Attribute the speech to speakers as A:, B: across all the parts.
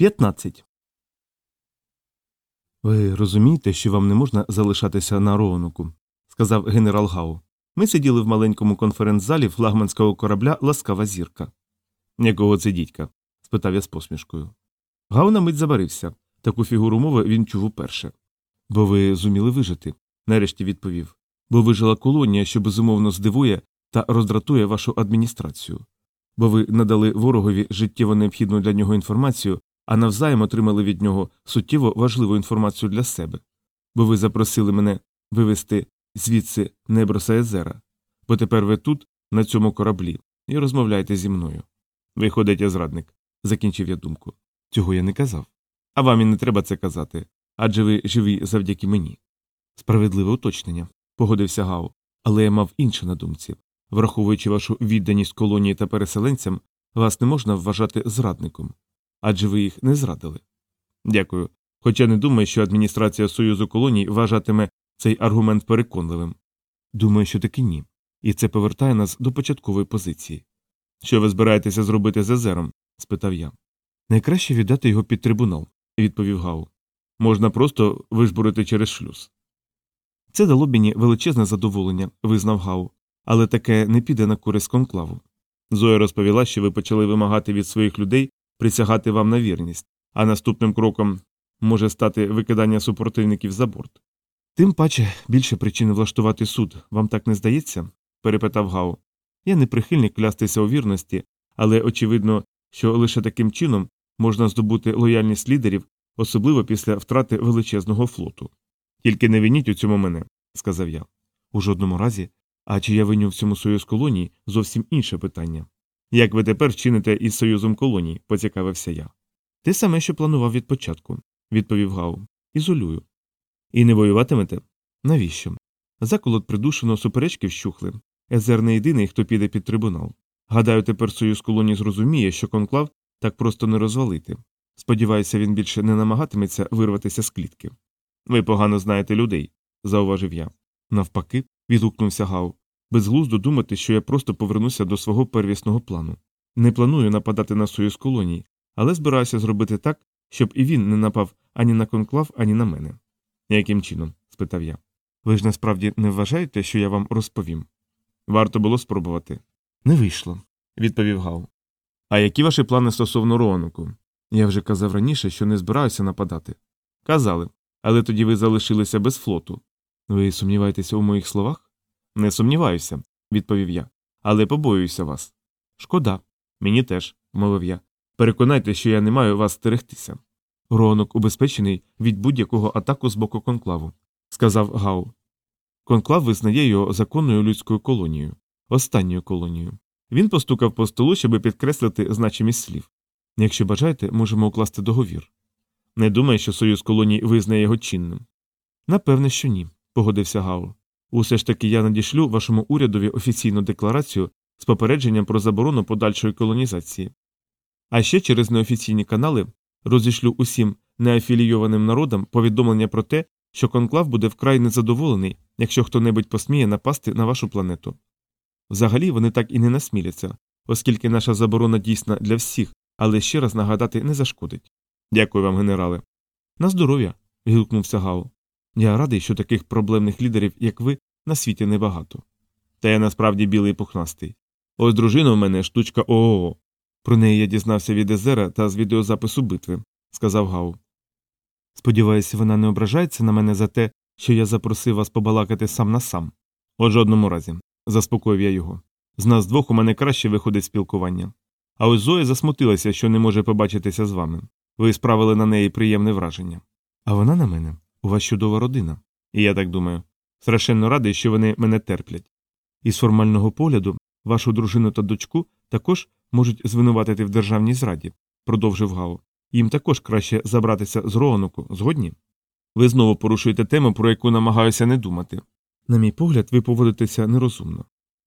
A: 15. Ви розумієте, що вам не можна залишатися на Роонуку, сказав генерал Гау. Ми сиділи в маленькому конференц-залі флагманського корабля Ласкава зірка. Якого це дідька? спитав я з посмішкою. Гау на мить забарився. Таку фігуру мови він чув уперше. Бо ви зуміли вижити, нарешті відповів. Бо вижила колонія, що безумовно здивує та роздратує вашу адміністрацію. Бо ви надали ворогові життєво необхідну для нього інформацію, а навзаєм отримали від нього суттєво важливу інформацію для себе. Бо ви запросили мене вивести звідси Неброса Езера. Бо тепер ви тут, на цьому кораблі, і розмовляєте зі мною. Виходить, я зрадник, закінчив я думку. Цього я не казав. А вам і не треба це казати адже ви живі завдяки мені. Справедливе уточнення, погодився Гау, але я мав інше на думці. Враховуючи вашу відданість колонії та переселенцям, вас не можна вважати зрадником. Адже ви їх не зрадили. Дякую. Хоча не думаю, що адміністрація Союзу колоній вважатиме цей аргумент переконливим. Думаю, що таки ні. І це повертає нас до початкової позиції. Що ви збираєтеся зробити з езером? спитав я. Найкраще віддати його під трибунал, відповів Гау. Можна просто вижбурити через шлюз. Це дало мені величезне задоволення, визнав Гау, але таке не піде на користь конклаву. Зоя розповіла, що ви почали вимагати від своїх людей присягати вам на вірність, а наступним кроком може стати викидання супротивників за борт. Тим паче більше причин влаштувати суд, вам так не здається? перепитав Гау. Я не прихильник клястися у вірності, але очевидно, що лише таким чином можна здобути лояльність лідерів, особливо після втрати величезного флоту. Тільки не виніть у цьому мене, сказав я. У жодному разі, а чи я виню в цьому союз колонії зовсім інше питання. Як ви тепер чините із союзом колоній, поцікавився я. Те саме, що планував від початку, відповів Гау. Ізолюю. І не воюватимете? Навіщо? Заколот придушено, суперечки вщухли. Езер не єдиний, хто піде під трибунал. Гадаю, тепер союз колоній зрозуміє, що конклав так просто не розвалити. Сподіваюся, він більше не намагатиметься вирватися з клітки. Ви погано знаєте людей, зауважив я. Навпаки, відгукнувся Гау. Безглуздо думати, що я просто повернуся до свого первісного плану. Не планую нападати на союз колоній, але збираюся зробити так, щоб і він не напав ані на конклав, ані на мене. Яким чином? спитав я. Ви ж насправді не вважаєте, що я вам розповім? Варто було спробувати. Не вийшло, відповів Гау. А які ваші плани стосовно Роануку? Я вже казав раніше, що не збираюся нападати. Казали, але тоді ви залишилися без флоту. Ви сумніваєтеся у моїх словах? Не сумніваюся, відповів я, але побоююся вас. Шкода, мені теж, мовив я. Переконайте, що я не маю вас стерегтися. Роанок убезпечений від будь-якого атаку з боку конклаву, сказав Гау. Конклав визнає його законною людською колонією, останньою колонією. Він постукав по столу, щоб підкреслити значимість слів. Якщо бажаєте, можемо укласти договір. Не думаю, що союз колоній визнає його чинним. Напевне, що ні, погодився Гау. Усе ж таки я надішлю вашому урядові офіційну декларацію з попередженням про заборону подальшої колонізації. А ще через неофіційні канали розішлю усім неафілійованим народам повідомлення про те, що конклав буде вкрай незадоволений, якщо хто небудь посміє напасти на вашу планету. Взагалі вони так і не насміляться, оскільки наша заборона дійсна для всіх, але ще раз нагадати не зашкодить. Дякую вам, генерале. На здоров'я. гілкнувся Гау. Я радий, що таких проблемних лідерів, як ви, на світі небагато. Та я насправді білий пухнастий. Ось дружина у мене штучка ООО. Про неї я дізнався від Езера та з відеозапису битви, сказав Гау. Сподіваюся, вона не ображається на мене за те, що я запросив вас побалакати сам на сам. У жодному разі, заспокоїв я його. З нас двох у мене краще виходить спілкування. А ось Зоя засмутилася, що не може побачитися з вами. Ви справили на неї приємне враження. А вона на мене, у вас чудова родина. І я так думаю. Страшенно радий, що вони мене терплять. Із формального погляду, вашу дружину та дочку також можуть звинуватити в державній зраді, продовжив Гау. Їм також краще забратися з Роануку, згодні? Ви знову порушуєте тему, про яку намагаюся не думати. На мій погляд, ви поводитеся нерозумно.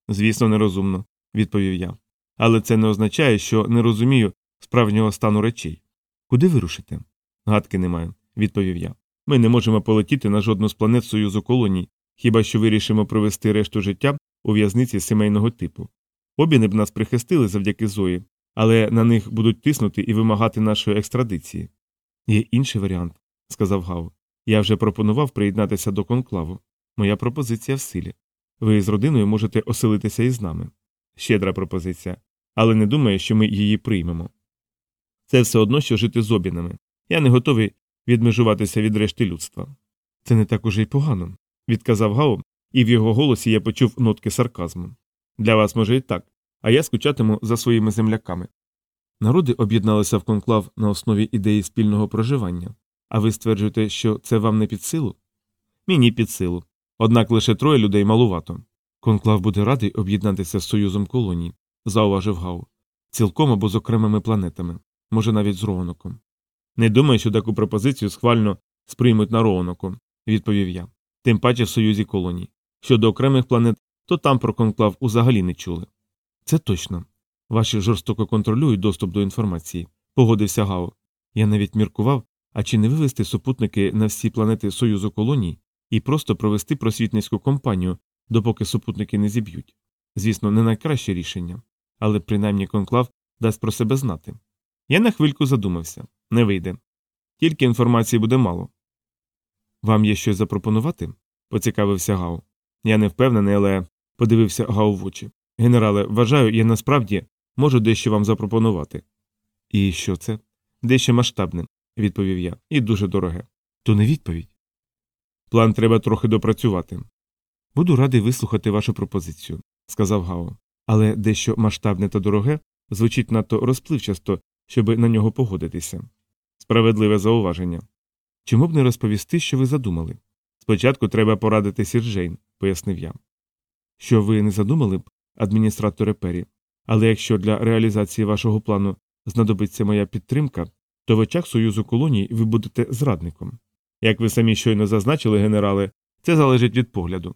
A: Звісно, нерозумно, відповів я. Але це не означає, що не розумію справжнього стану речей. Куди вирушите? Гадки не маю, відповів я. Ми не можемо полетіти на жодну з планет Союзу колоній, хіба що вирішимо провести решту життя у в'язниці сімейного типу. Обі не б нас прихистили завдяки Зої, але на них будуть тиснути і вимагати нашої екстрадиції. Є інший варіант, сказав Гау. Я вже пропонував приєднатися до конклаву. Моя пропозиція в силі. Ви з родиною можете оселитися із нами. Щедра пропозиція, але не думаю, що ми її приймемо. Це все одно, що жити з обінами. Я не готовий відмежуватися від решти людства. Це не так уже й погано, відказав Гао, і в його голосі я почув нотки сарказму. Для вас, може, і так, а я скучатиму за своїми земляками. Народи об'єдналися в конклав на основі ідеї спільного проживання, а ви стверджуєте, що це вам не під силу? Мені під силу. Однак лише троє людей малувато. Конклав буде радий об'єднатися з союзом колоній, зауважив Гау, цілком або з окремими планетами, може навіть з Рооноком. Не думаю, що таку пропозицію схвально сприймуть на Рооноку, відповів я, тим паче в союзі колоній. Щодо окремих планет, то там про конклав узагалі не чули. Це точно. Ваші жорстоко контролюють доступ до інформації, погодився Гао. Я навіть міркував, а чи не вивести супутники на всі планети Союзу колоній і просто провести просвітницьку кампанію, допоки супутники не зіб'ють. Звісно, не найкраще рішення, але принаймні конклав дасть про себе знати. Я на хвильку задумався не вийде. Тільки інформації буде мало. Вам є щось запропонувати? поцікавився Гау. Я не впевнений, але подивився Гау в очі. Генерале, вважаю, я насправді можу дещо вам запропонувати. І що це? Дещо масштабне, відповів я, і дуже дороге. То не відповідь. План треба трохи допрацювати. Буду радий вислухати вашу пропозицію, сказав Гао. Але дещо масштабне та дороге звучить надто розпливчасто, щоб на нього погодитися. Справедливе зауваження. Чому б не розповісти, що ви задумали? Спочатку треба порадити Сірджейн, пояснив я. Що ви не задумали б, адміністраторе Пері, але якщо для реалізації вашого плану знадобиться моя підтримка, то в очах Союзу колоній ви будете зрадником. Як ви самі щойно зазначили, генерали, це залежить від погляду.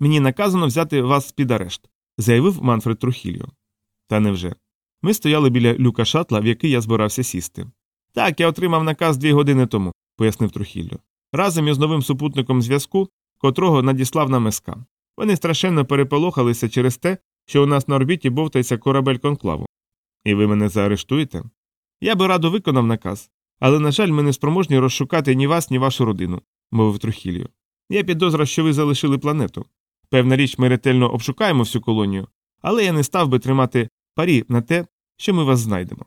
A: Мені наказано взяти вас під арешт, заявив Манфред Трухільо. Та невже? Ми стояли біля люка шатла, в який я збирався сісти. Так, я отримав наказ дві години тому, пояснив Трухіллю. Разом із новим супутником зв'язку, котрого надіслав нам СК. Вони страшенно переполохалися через те, що у нас на орбіті бовтається корабель конклаву. І ви мене заарештуєте? Я би радо виконав наказ, але, на жаль, ми не спроможні розшукати ні вас, ні вашу родину, мовив Трухіллю. Я підозра, що ви залишили планету. Певна річ, ми ретельно обшукаємо всю колонію, але я не став би тримати парі на те, що ми вас знайдемо.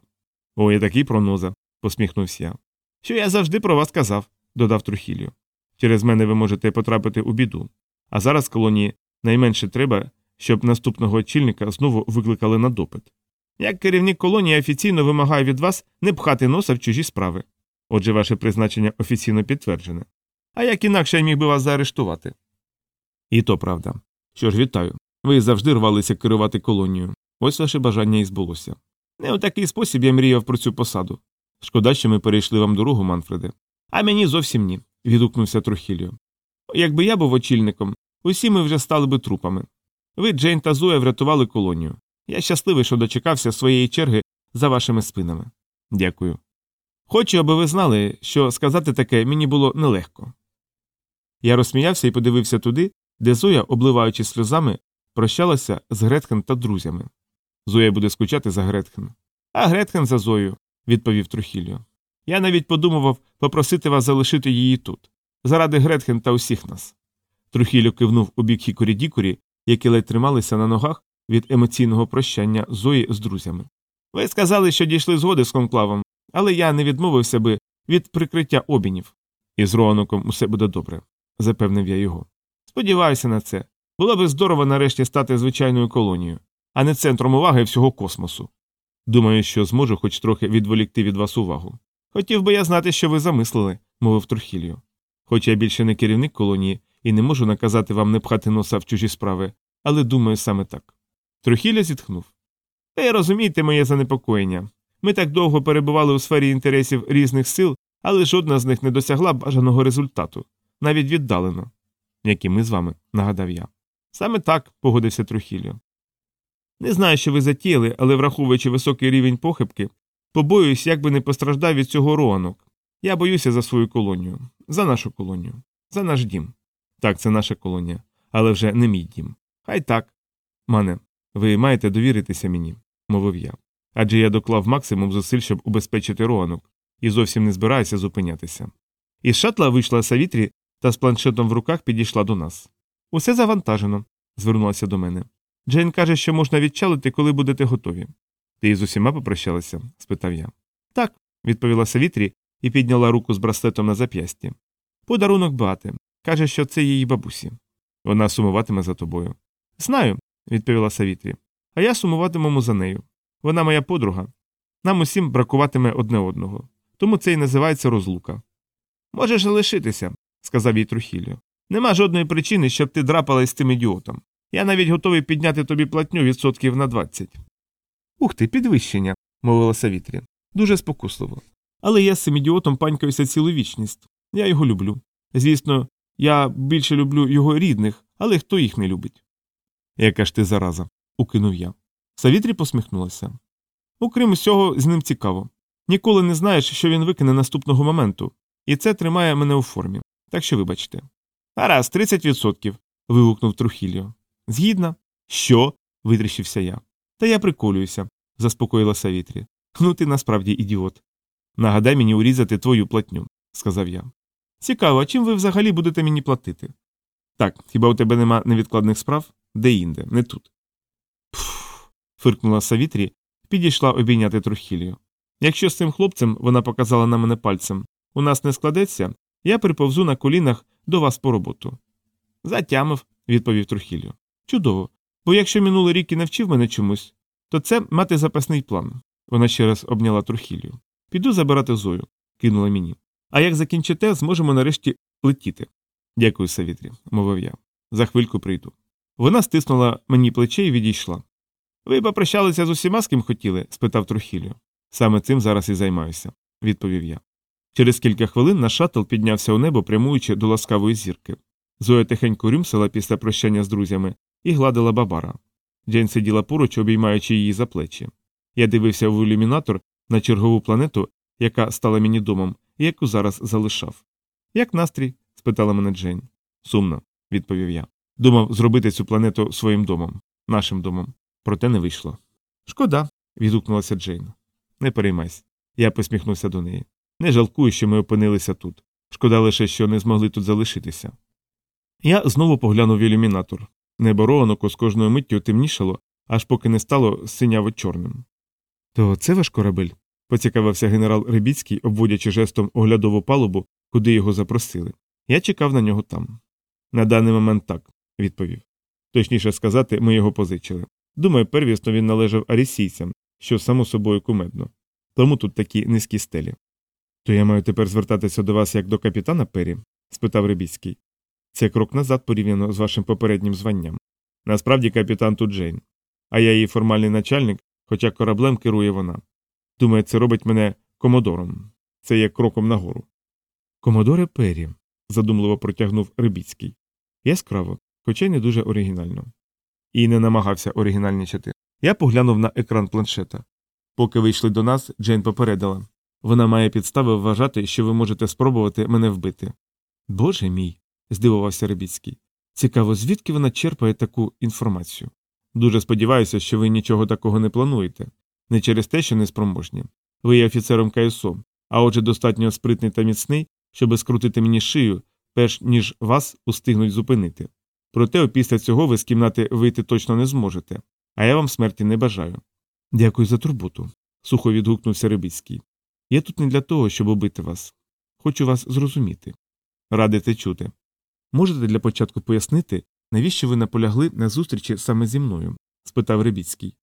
A: О, я такий проноза, посміхнувся я. Що я завжди про вас казав, додав Трухіллю. Через мене ви можете потрапити у біду. А зараз колонії найменше треба, щоб наступного очільника знову викликали на допит. Як керівник колонії офіційно вимагаю від вас не пхати носа в чужі справи. Отже, ваше призначення офіційно підтверджене. А як інакше я міг би вас заарештувати? І то правда. Що ж, вітаю. Ви завжди рвалися керувати колонією. Ось ваше бажання і збулося. Не у такий спосіб я мріяв про цю посаду. Шкода, що ми перейшли вам дорогу, Манфреде. А мені зовсім ні. відгукнувся Трухіліо. Якби я був очільником, усі ми вже стали би трупами. Ви, Джейн та Зоя, врятували колонію. Я щасливий, що дочекався своєї черги за вашими спинами. Дякую. Хочу, аби ви знали, що сказати таке мені було нелегко. Я розсміявся і подивився туди, де Зоя, обливаючи сльозами, прощалася з Гретхен та друзями. Зоя буде скучати за Гретхен. А Гретхен за Зою, відповів Трухіліо. Я навіть подумував попросити вас залишити її тут, заради Гретхен та усіх нас. Трухіліо кивнув у бік Хікорі Дікорі, які ледь трималися на ногах від емоційного прощання Зої з друзями. Ви сказали, що дійшли згоди з конклавом, але я не відмовився би від прикриття обінів. І з Роаноком усе буде добре, запевнив я його. Сподіваюся на це. Було би здорово нарешті стати звичайною колонією, а не центром уваги всього космосу. Думаю, що зможу хоч трохи відволікти від вас увагу. Хотів би я знати, що ви замислили, мовив Трухіліо. Хоч я більше не керівник колонії і не можу наказати вам не пхати носа в чужі справи, але думаю саме так. Трухіля зітхнув. Та й розумієте моє занепокоєння. Ми так довго перебували у сфері інтересів різних сил, але жодна з них не досягла бажаного результату, навіть віддалено. Як і ми з вами, нагадав я. Саме так, погодився Трухіліо. Не знаю, що ви затіяли, але враховуючи високий рівень похибки, побоююсь, як би не постраждав від цього роанок. Я боюся за свою колонію, за нашу колонію, за наш дім. Так, це наша колонія, але вже не мій дім. Хай так. Мане, Ви маєте довіритися мені, мовив я. Адже я доклав максимум зусиль, щоб убезпечити Роанок, і зовсім не збираюся зупинятися. Із шатла вийшла Савітрі та з планшетом в руках підійшла до нас. Усе завантажено, звернулася до мене. Джейн каже, що можна відчалити, коли будете готові. Ти з усіма попрощалася? спитав я. Так, відповіла Савітрі і підняла руку з браслетом на зап'ясті. Подарунок Бати. Каже, що це її бабусі. Вона сумуватиме за тобою. Знаю, відповіла Савітрі. А я сумуватиму за нею. Вона моя подруга. Нам усім бракуватиме одне одного. Тому це і називається розлука. Можеш лишитися, сказав їй Трухіліо. Нема жодної причини, щоб ти драпалась з тим ідіотом. Я навіть готовий підняти тобі платню відсотків на 20. Ух ти, підвищення, мовила Савітрі. Дуже спокусливо. Але я з цим ідіотом панькаюся цілу вічність. Я його люблю. Звісно, я більше люблю його рідних, але хто їх не любить. Яка ж ти зараза, укинув я. Савітрі посміхнулася. Окрім усього, з ним цікаво. Ніколи не знаєш, що він викине наступного моменту, і це тримає мене у формі. Так що вибачте. Гаразд, 30%. вигукнув Трухіліо. Згідна? Що? витріщився я. Та я приколююся, заспокоїла Савітрі. Ну ти насправді ідіот. Нагадай мені урізати твою платню, сказав я. Цікаво, а чим ви взагалі будете мені платити? Так, хіба у тебе нема невідкладних справ? Де інде, не тут. Пф. фиркнула Савітрі, підійшла обійняти Трухілію. Якщо з цим хлопцем вона показала на мене пальцем, у нас не складеться, я приповзу на колінах до вас по роботу. Затямив, відповів Трухілію. Чудово. Бо якщо минулий рік і навчив мене чомусь, то це мати запасний план. Вона ще раз обняла Трухілію. Піду забирати Зою, кинула мені. А як закінчите, зможемо нарешті летіти. Дякую, Савітрі, мовив я. За хвильку прийду. Вона стиснула мені плече і відійшла. Ви попрощалися з усіма, з ким хотіли? спитав Трухілію. Саме цим зараз і займаюся, відповів я. Через кілька хвилин наш шаттл піднявся у небо, прямуючи до ласкавої зірки. Зоя тихенько рюмсила після прощання з друзями і гладила бабара. Джейн сиділа поруч, обіймаючи її за плечі. Я дивився в ілюмінатор на чергову планету, яка стала мені домом, і яку зараз залишав. Як настрій? спитала мене Джейн. Сумно, відповів я. Думав зробити цю планету своїм домом, нашим домом. Проте не вийшло. Шкода, відгукнулася Джейн. Не переймайся. Я посміхнувся до неї. Не жалкую, що ми опинилися тут. Шкода лише, що не змогли тут залишитися. Я знову поглянув в ілюмінатор. Небо Роаноку з кожною миттю темнішало, аж поки не стало синяво чорним. То це ваш корабель? поцікавився генерал Рибіцький, обводячи жестом оглядову палубу, куди його запросили. Я чекав на нього там. На даний момент так, відповів. Точніше сказати, ми його позичили. Думаю, первісно він належав арісійцям, що само собою кумедно. Тому тут такі низькі стелі. То я маю тепер звертатися до вас як до капітана Пері? спитав Рибіцький. Це крок назад порівняно з вашим попереднім званням. Насправді капітан тут Джейн, а я її формальний начальник, хоча кораблем керує вона. Думаю, це робить мене комодором. Це є кроком нагору. Комодоре Пері, задумливо протягнув Рибіцький. Яскраво, хоча й не дуже оригінально. І не намагався оригінальнічати. Я поглянув на екран планшета. Поки ви йшли до нас, Джейн попередила. Вона має підстави вважати, що ви можете спробувати мене вбити. Боже мій, здивувався Рибіцький. Цікаво, звідки вона черпає таку інформацію. Дуже сподіваюся, що ви нічого такого не плануєте, не через те, що неспроможні. Ви є офіцером КСО, а отже, достатньо спритний та міцний, щоби скрутити мені шию, перш ніж вас устигнуть зупинити. Проте опісля цього ви з кімнати вийти точно не зможете, а я вам смерті не бажаю. Дякую за турботу, сухо відгукнувся Рибіцький. Я тут не для того, щоб убити вас. Хочу вас зрозуміти. Радий це чути. Можете для початку пояснити, навіщо ви наполягли на зустрічі саме зі мною? спитав Рибіцький.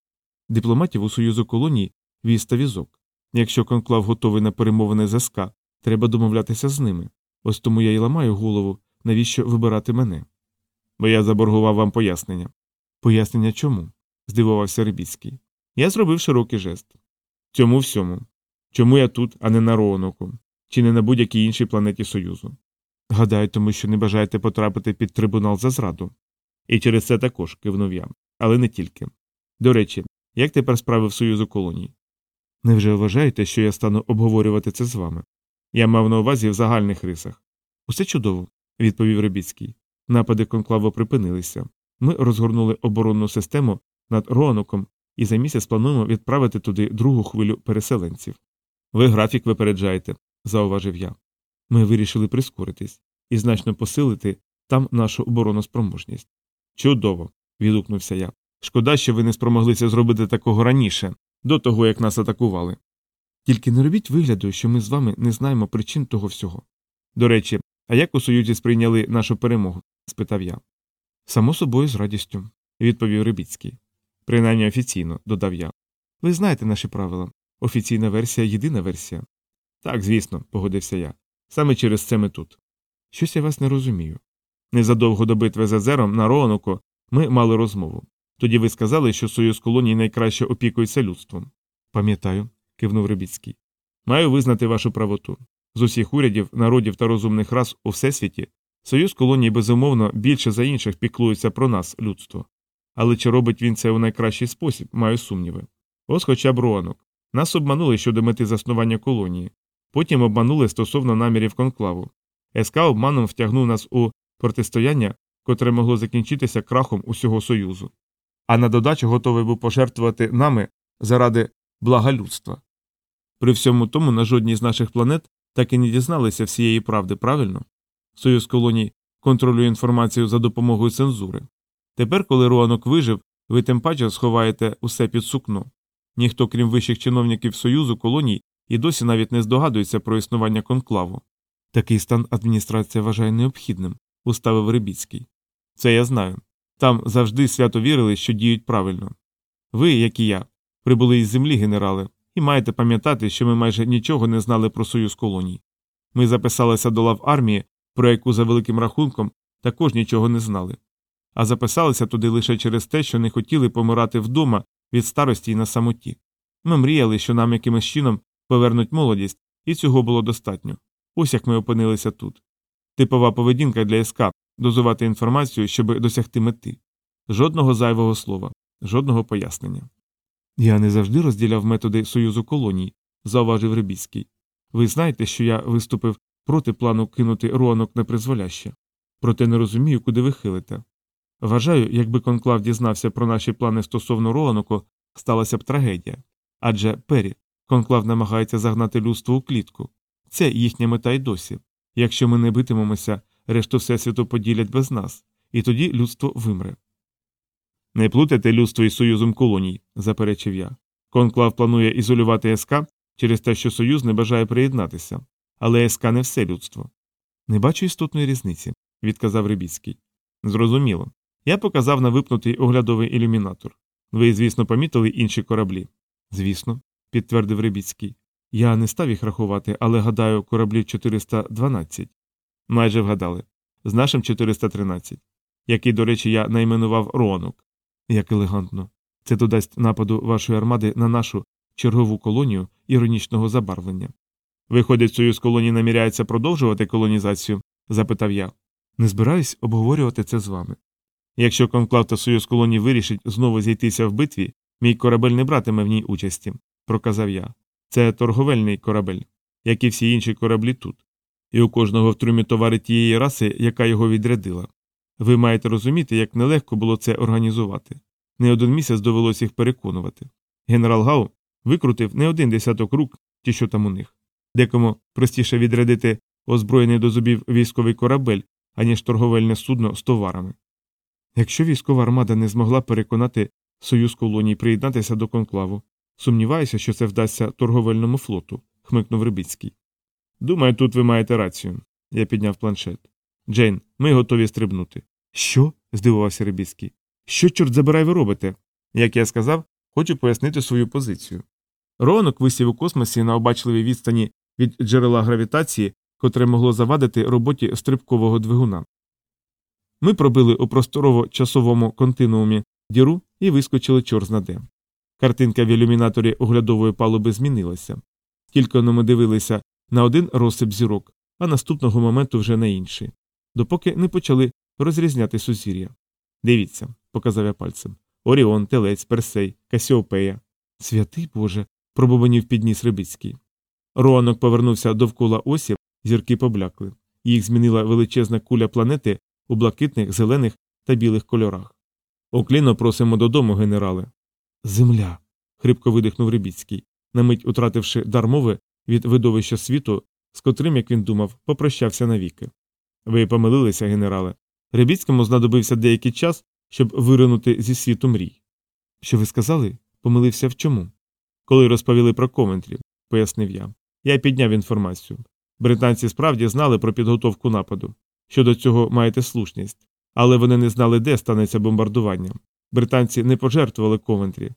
A: Дипломатів у Союзу колоній віз та візок. Якщо конклав готовий на перемовини з СК, треба домовлятися з ними. Ось тому я й ламаю голову, навіщо вибирати мене. Бо я заборгував вам пояснення. Пояснення чому? здивувався Рибіцький. Я зробив широкий жест. Цьому всьому. Чому я тут, а не на Роуноку, чи не на будь-якій іншій планеті Союзу? Гадаю, тому що не бажаєте потрапити під трибунал за зраду. І через це також кивнув я, але не тільки. До речі, як тепер справи в Союзу колоній? Невже вважаєте, що я стану обговорювати це з вами? Я мав на увазі в загальних рисах. Усе чудово, відповів Рибіцький. Напади конклаву припинилися. Ми розгорнули оборонну систему над Роануком і за місяць плануємо відправити туди другу хвилю переселенців. Ви графік випереджаєте, зауважив я. Ми вирішили прискоритись і значно посилити там нашу обороноспроможність. Чудово. відгукнувся я. Шкода, що ви не спромоглися зробити такого раніше, до того як нас атакували. Тільки не робіть вигляду, що ми з вами не знаємо причин того всього. До речі, а як у Союзі сприйняли нашу перемогу? спитав я. Само собою, з радістю, відповів Рибіцький. Принаймні офіційно, додав я. Ви знаєте наші правила. Офіційна версія єдина версія. Так, звісно, погодився я. Саме через це ми тут. Щось я вас не розумію. Незадовго до битви з Азером на Роануку ми мали розмову. Тоді ви сказали, що союз колоній найкраще опікується людством. Пам'ятаю, кивнув Рибіцький. Маю визнати вашу правоту. З усіх урядів, народів та розумних рас у всесвіті союз колоній безумовно більше за інших піклується про нас, людство. Але чи робить він це у найкращий спосіб, маю сумніви. Ось хоча б Роанок. Нас обманули щодо мети заснування колонії, потім обманули стосовно намірів конклаву. СК обманом втягнув нас у протистояння, котре могло закінчитися крахом усього союзу. А на додачу готовий був пожертвувати нами заради блага людства. При всьому тому на жодній з наших планет так і не дізналися всієї правди, правильно? Союз колоній контролює інформацію за допомогою цензури. Тепер, коли Руанок вижив, ви тим паче сховаєте усе під сукно. Ніхто, крім вищих чиновників Союзу колоній, і досі навіть не здогадується про існування конклаву. Такий стан адміністрація вважає необхідним, уставив Рибіцький. Це я знаю. Там завжди свято вірили, що діють правильно. Ви, як і я, прибули із землі, генерали, і маєте пам'ятати, що ми майже нічого не знали про союз колоній. Ми записалися до лав армії, про яку за великим рахунком також нічого не знали. А записалися туди лише через те, що не хотіли помирати вдома від старості і на самоті. Ми мріяли, що нам якимось чином повернуть молодість, і цього було достатньо. Ось як ми опинилися тут. Типова поведінка для СК дозувати інформацію, щоб досягти мети. Жодного зайвого слова, жодного пояснення. Я не завжди розділяв методи Союзу колоній, зауважив Рибіцький. Ви знаєте, що я виступив проти плану кинути руанок непризволяще. Проте не розумію, куди ви хилите. Вважаю, якби конклав дізнався про наші плани стосовно Роаноку, сталася б трагедія. Адже Пері, конклав намагається загнати людство у клітку. Це їхня мета й досі. Якщо ми не битимемося, решту всесвіту поділять без нас, і тоді людство вимре. Не плутайте людство із союзом колоній, заперечив я. Конклав планує ізолювати СК через те, що Союз не бажає приєднатися, але СК не все людство. Не бачу істотної різниці, відказав Рибіцький. Зрозуміло. Я показав на випнутий оглядовий ілюмінатор. Ви, звісно, помітили інші кораблі. Звісно, підтвердив Рибіцький. Я не став їх рахувати, але гадаю, кораблів 412. Майже вгадали. З нашим 413, який, до речі, я найменував Роанок. Як елегантно. Це додасть нападу вашої армади на нашу чергову колонію іронічного забарвлення. Виходить, союз колоній наміряється продовжувати колонізацію? запитав я. Не збираюсь обговорювати це з вами. Якщо конклав та союз колоній вирішить знову зійтися в битві, мій корабель не братиме в ній участі, проказав я. Це торговельний корабель, як і всі інші кораблі тут. І у кожного в трумі товари тієї раси, яка його відрядила. Ви маєте розуміти, як нелегко було це організувати. Не один місяць довелося їх переконувати. Генерал Гау викрутив не один десяток рук, ті, що там у них. Декому простіше відрядити озброєний до зубів військовий корабель, аніж торговельне судно з товарами. Якщо військова армада не змогла переконати союз колоній приєднатися до конклаву, сумніваюся, що це вдасться торговельному флоту, хмикнув Рибіцький. Думаю, тут ви маєте рацію. Я підняв планшет. Джейн, ми готові стрибнути. Що? здивувався Рибіцький. Що, чорт забирай, ви робите? Як я сказав, хочу пояснити свою позицію. Ронок висів у космосі на обачливій відстані від джерела гравітації, котре могло завадити роботі стрибкового двигуна. Ми пробили у просторово часовому континуумі діру і вискочили чорзнаде. Картинка в ілюмінаторі оглядової палуби змінилася. Тільки ми дивилися на один розсип зірок, а наступного моменту вже на інший, допоки не почали розрізняти сузір'я. Дивіться, показав я пальцем Оріон, Телець, Персей, Касіопея. Святий Боже. пробубанів підніс Рибицький. Роанок повернувся довкола осі, зірки поблякли. Їх змінила величезна куля планети у блакитних, зелених та білих кольорах. Окліно просимо додому, генерале. Земля. хрипко видихнув Рибіцький, на мить утративши дар мови від видовища світу, з котрим, як він думав, попрощався навіки. Ви помилилися, генерале. Рибіцькому знадобився деякий час, щоб виринути зі світу мрій. Що ви сказали? Помилився в чому? Коли розповіли про Коментрі, пояснив я. Я підняв інформацію. Британці справді знали про підготовку нападу. Щодо цього маєте слушність. Але вони не знали, де станеться бомбардування. Британці не пожертвували Ковентрі,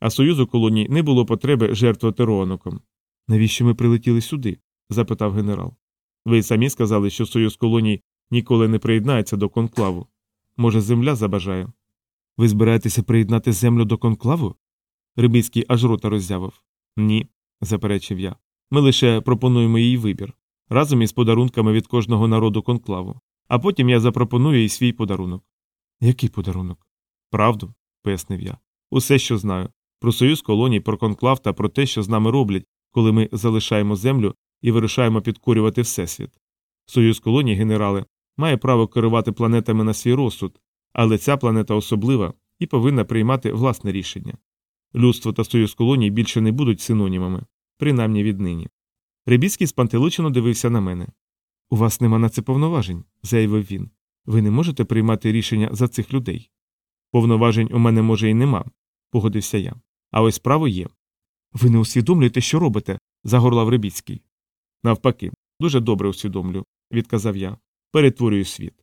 A: а Союзу колоній не було потреби жертвувати Роаноком. Навіщо ми прилетіли сюди? запитав генерал. Ви самі сказали, що Союз колоній ніколи не приєднається до конклаву. Може, земля забажає. Ви збираєтеся приєднати землю до конклаву? Рибицький аж рота роззявив. Ні, заперечив я. Ми лише пропонуємо їй вибір разом із подарунками від кожного народу конклаву. А потім я запропоную їй свій подарунок. Який подарунок? Правду, пояснив я. Усе, що знаю. Про союз колоній, про конклав та про те, що з нами роблять, коли ми залишаємо землю і вирушаємо підкорювати Всесвіт. Союз колоній, генерале, має право керувати планетами на свій розсуд, але ця планета особлива і повинна приймати власне рішення. Людство та союз колоній більше не будуть синонімами, принаймні віднині. Рибіцький спантеличено дивився на мене. У вас нема на це повноважень, заявив він. Ви не можете приймати рішення за цих людей. Повноважень у мене, може, і нема, погодився я. А ось право є. Ви не усвідомлюєте, що робите, загорлав Рибіцький. Навпаки, дуже добре усвідомлю, відказав я. Перетворюю світ.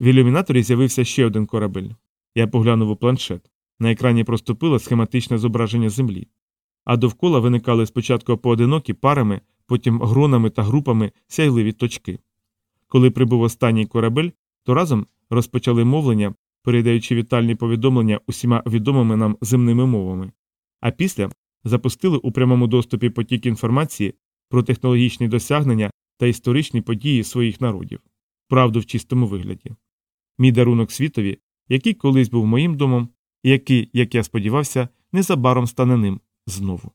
A: В ілюмінаторі з'явився ще один корабель. Я поглянув у планшет. На екрані проступило схематичне зображення землі. А довкола виникали спочатку поодинокі парами, потім гронами та групами сяйливі точки. Коли прибув останній корабель, то разом розпочали мовлення, передаючи вітальні повідомлення усіма відомими нам земними мовами. А після запустили у прямому доступі потік інформації про технологічні досягнення та історичні події своїх народів, правду в чистому вигляді. Мій дарунок світові, який колись був моїм домом, і який, як я сподівався, незабаром стане ним знову.